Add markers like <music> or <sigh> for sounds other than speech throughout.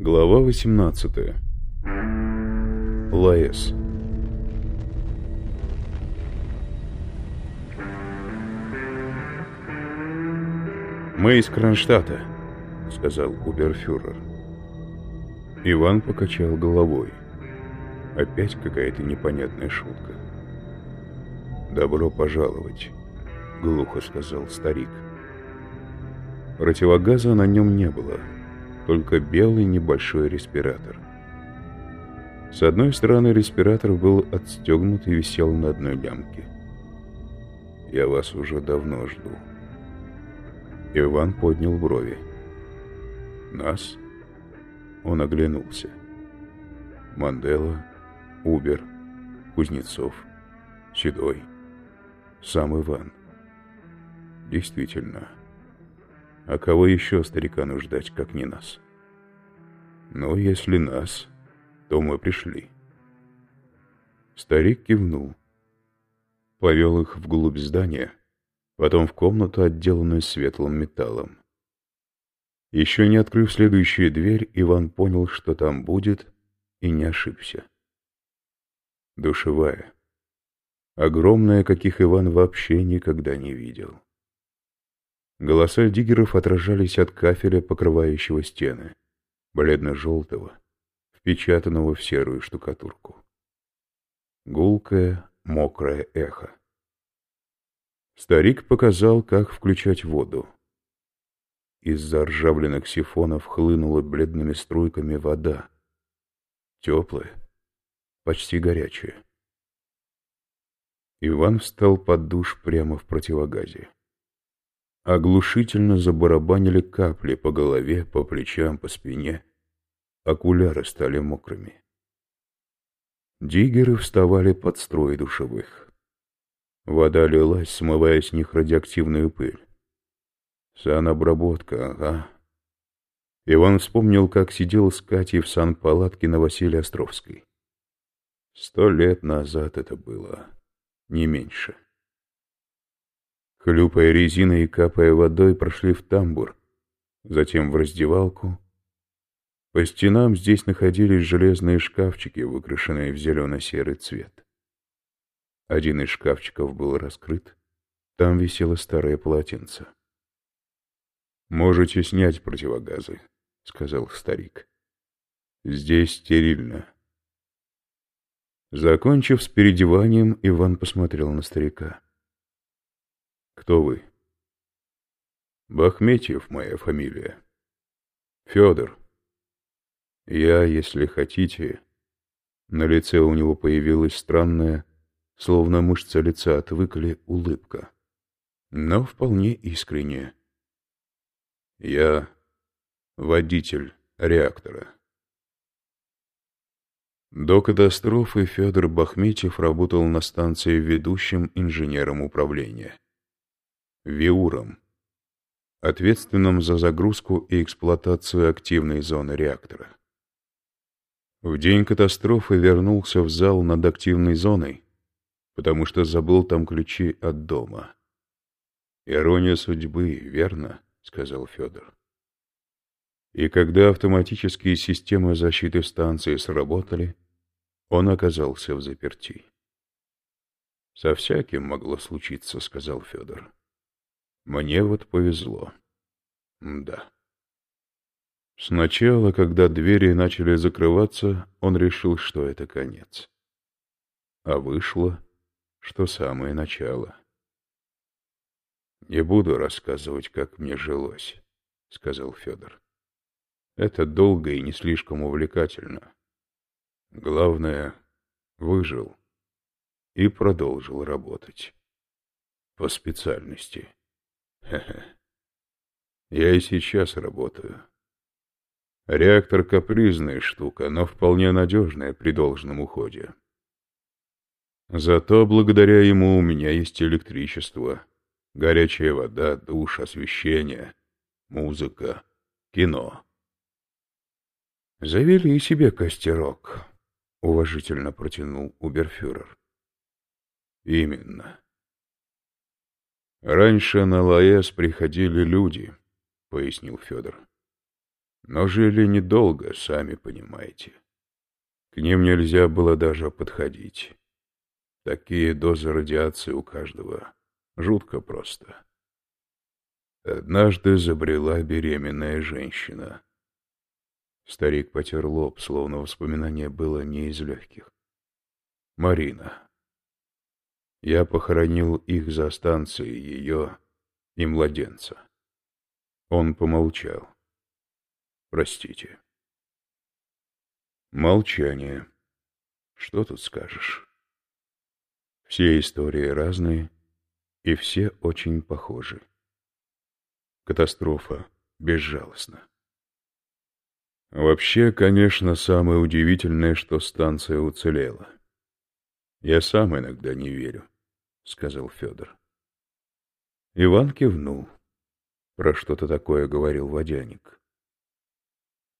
Глава 18. Лаэс. «Мы из Кронштадта», — сказал уберфюрер. Иван покачал головой. Опять какая-то непонятная шутка. «Добро пожаловать», — глухо сказал старик. Противогаза на нем не было, только белый небольшой респиратор. С одной стороны респиратор был отстегнут и висел на одной лямке. «Я вас уже давно жду». Иван поднял брови. «Нас?» Он оглянулся. Мандела, Убер, Кузнецов, Седой, сам Иван. Действительно, а кого еще старикану ждать, как не нас? Но если нас, то мы пришли. Старик кивнул. Повел их вглубь здания, потом в комнату, отделанную светлым металлом. Еще не открыв следующую дверь, Иван понял, что там будет, и не ошибся. Душевая. Огромная, каких Иван вообще никогда не видел. Голоса диггеров отражались от кафеля, покрывающего стены, бледно-желтого, впечатанного в серую штукатурку. Гулкое, мокрое эхо. Старик показал, как включать воду. Из-за ржавленных сифонов хлынула бледными струйками вода. Теплая, почти горячая. Иван встал под душ прямо в противогазе. Оглушительно забарабанили капли по голове, по плечам, по спине. Окуляры стали мокрыми. Диггеры вставали под строй душевых. Вода лилась, смывая с них радиоактивную пыль. Санобработка, ага. Иван вспомнил, как сидел с Катей в санпалатке на Василия Островской. Сто лет назад это было, не меньше. Хлюпая резиной и капая водой, прошли в тамбур, затем в раздевалку. По стенам здесь находились железные шкафчики, выкрашенные в зелено-серый цвет. Один из шкафчиков был раскрыт, там висело старое полотенце. «Можете снять противогазы», — сказал старик. «Здесь стерильно». Закончив с переодеванием, Иван посмотрел на старика. Кто вы? Бахметьев моя фамилия. Федор. Я, если хотите... На лице у него появилась странная, словно мышца лица отвыкли, улыбка. Но вполне искренняя. Я водитель реактора. До катастрофы Федор Бахметьев работал на станции ведущим инженером управления. ВИУРом, ответственным за загрузку и эксплуатацию активной зоны реактора. В день катастрофы вернулся в зал над активной зоной, потому что забыл там ключи от дома. «Ирония судьбы, верно?» — сказал Федор. И когда автоматические системы защиты станции сработали, он оказался в заперти. «Со всяким могло случиться», — сказал Федор. Мне вот повезло. Да. Сначала, когда двери начали закрываться, он решил, что это конец. А вышло, что самое начало. «Не буду рассказывать, как мне жилось», — сказал Федор. «Это долго и не слишком увлекательно. Главное, выжил и продолжил работать. По специальности». <laughs> Я и сейчас работаю. Реактор капризная штука, но вполне надежная при должном уходе. Зато благодаря ему у меня есть электричество, горячая вода, душ, освещение, музыка, кино. «Завели себе костерок», — уважительно протянул Уберфюрер. «Именно. «Раньше на Лаэс приходили люди», — пояснил Федор. Но жили недолго, сами понимаете. К ним нельзя было даже подходить. Такие дозы радиации у каждого. Жутко просто. Однажды забрела беременная женщина. Старик потер лоб, словно воспоминание было не из легких. Марина. Я похоронил их за станцией, ее и младенца. Он помолчал. Простите. Молчание. Что тут скажешь? Все истории разные, и все очень похожи. Катастрофа безжалостна. Вообще, конечно, самое удивительное, что станция уцелела. Я сам иногда не верю, — сказал Федор. Иван кивнул. Про что-то такое говорил водяник.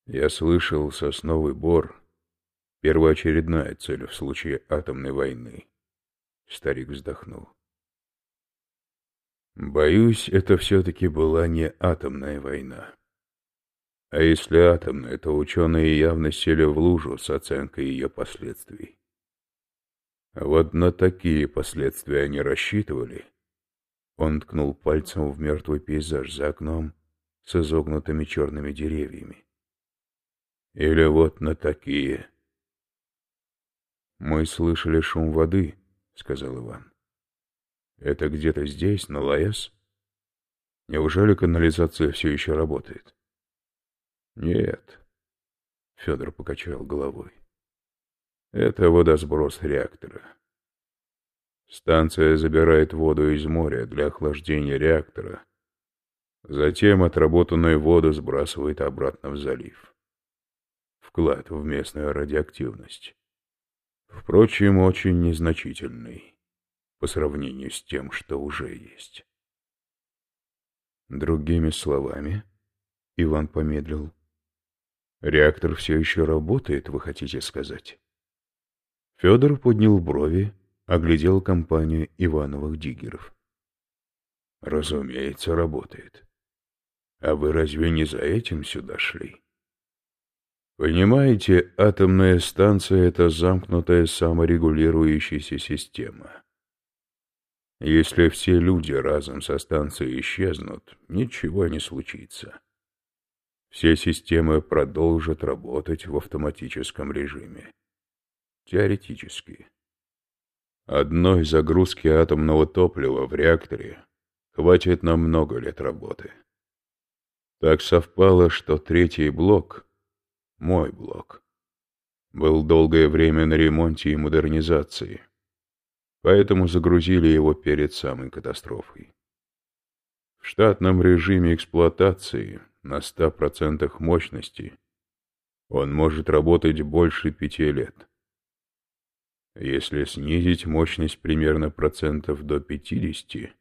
Я слышал, сосновый бор — первоочередная цель в случае атомной войны. Старик вздохнул. Боюсь, это все-таки была не атомная война. А если атомная, то ученые явно сели в лужу с оценкой ее последствий. Вот на такие последствия они рассчитывали. Он ткнул пальцем в мертвый пейзаж за окном с изогнутыми черными деревьями. Или вот на такие. «Мы слышали шум воды», — сказал Иван. Это где-то здесь, на Лаэс? Неужели канализация все еще работает? Нет. Федор покачал головой. Это водосброс реактора. Станция забирает воду из моря для охлаждения реактора. Затем отработанную воду сбрасывает обратно в залив. Вклад в местную радиоактивность. Впрочем, очень незначительный по сравнению с тем, что уже есть. Другими словами, Иван помедлил. Реактор все еще работает, вы хотите сказать? Федор поднял брови, оглядел компанию Ивановых диггеров. Разумеется, работает. А вы разве не за этим сюда шли? Понимаете, атомная станция — это замкнутая саморегулирующаяся система. Если все люди разом со станции исчезнут, ничего не случится. Все системы продолжат работать в автоматическом режиме. Теоретически. Одной загрузки атомного топлива в реакторе хватит на много лет работы. Так совпало, что третий блок, мой блок, был долгое время на ремонте и модернизации поэтому загрузили его перед самой катастрофой. В штатном режиме эксплуатации на 100% мощности он может работать больше пяти лет. Если снизить мощность примерно процентов до 50,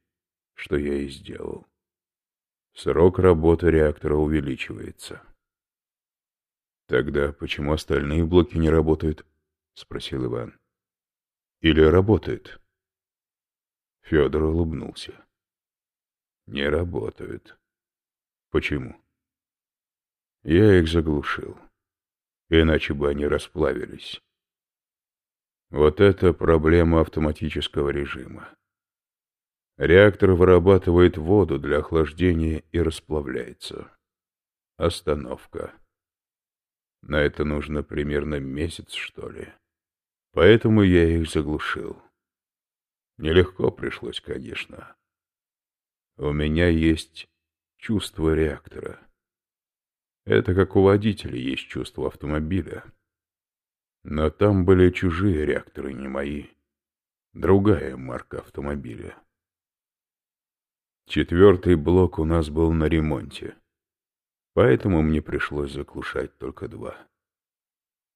что я и сделал, срок работы реактора увеличивается. «Тогда почему остальные блоки не работают?» — спросил Иван. Или работает? Федор улыбнулся. Не работают. Почему? Я их заглушил. Иначе бы они расплавились. Вот это проблема автоматического режима. Реактор вырабатывает воду для охлаждения и расплавляется. Остановка. На это нужно примерно месяц, что ли. Поэтому я их заглушил. Нелегко пришлось, конечно. У меня есть чувство реактора. Это как у водителя есть чувство автомобиля. Но там были чужие реакторы, не мои. Другая марка автомобиля. Четвертый блок у нас был на ремонте. Поэтому мне пришлось заглушать только два.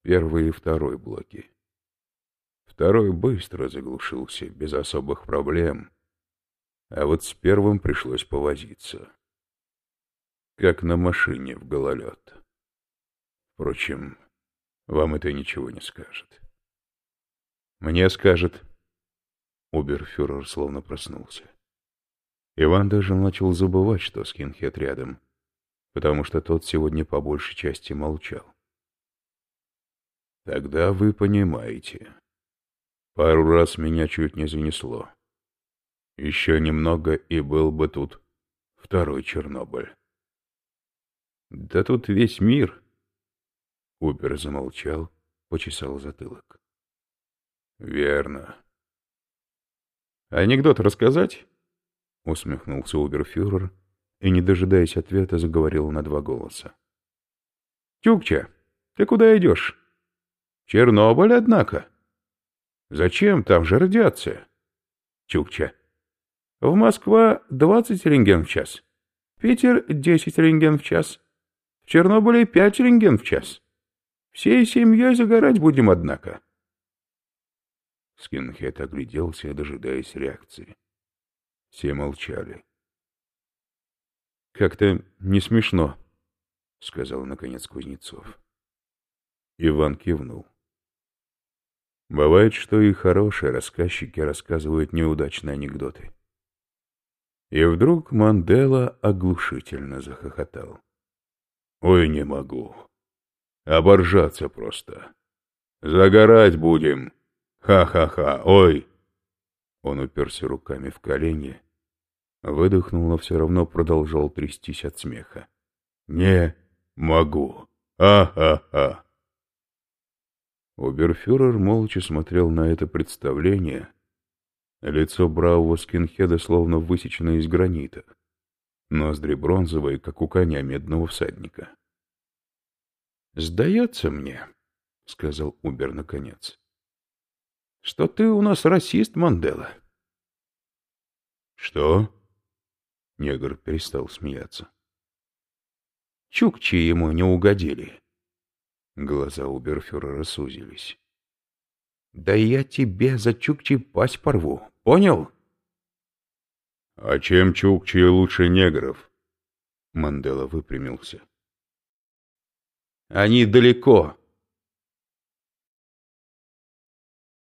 Первый и второй блоки. Второй быстро заглушился, без особых проблем. А вот с первым пришлось повозиться. Как на машине в гололед. Впрочем, вам это ничего не скажет. Мне скажет... Уберфюрер словно проснулся. Иван даже начал забывать, что скинхед рядом. потому что тот сегодня по большей части молчал. Тогда вы понимаете. Пару раз меня чуть не занесло. Еще немного, и был бы тут второй Чернобыль. Да тут весь мир. Убер замолчал, почесал затылок. Верно. Анекдот рассказать? Усмехнулся Уберфюрер и, не дожидаясь ответа, заговорил на два голоса. Тюкча, ты куда идешь? Чернобыль, однако. Зачем? Там же радиация. Чукча. В Москва 20 рентген в час. Питер 10 рентген в час. В Чернобыле 5 рентген в час. Всей семьей загорать будем, однако. Скинхед огляделся, дожидаясь реакции. Все молчали. «Как-то не смешно», — сказал, наконец, Кузнецов. Иван кивнул. Бывает, что и хорошие рассказчики рассказывают неудачные анекдоты. И вдруг Мандела оглушительно захохотал. «Ой, не могу. Оборжаться просто. Загорать будем. Ха-ха-ха, ой!» Он уперся руками в колени, выдохнул, но все равно продолжал трястись от смеха. «Не могу. Ха-ха-ха!» Оберфюрер молча смотрел на это представление. Лицо бравого скинхеда словно высечено из гранита. Ноздри бронзовые, как у коня медного всадника. «Сдается мне», — сказал Убер наконец, — «что ты у нас расист, Мандела». «Что?» — негр перестал смеяться. «Чукчи ему не угодили». Глаза Уберфюрера сузились. «Да я тебе за Чукчи пасть порву, понял?» «А чем Чукчи лучше негров?» Мандела выпрямился. «Они далеко,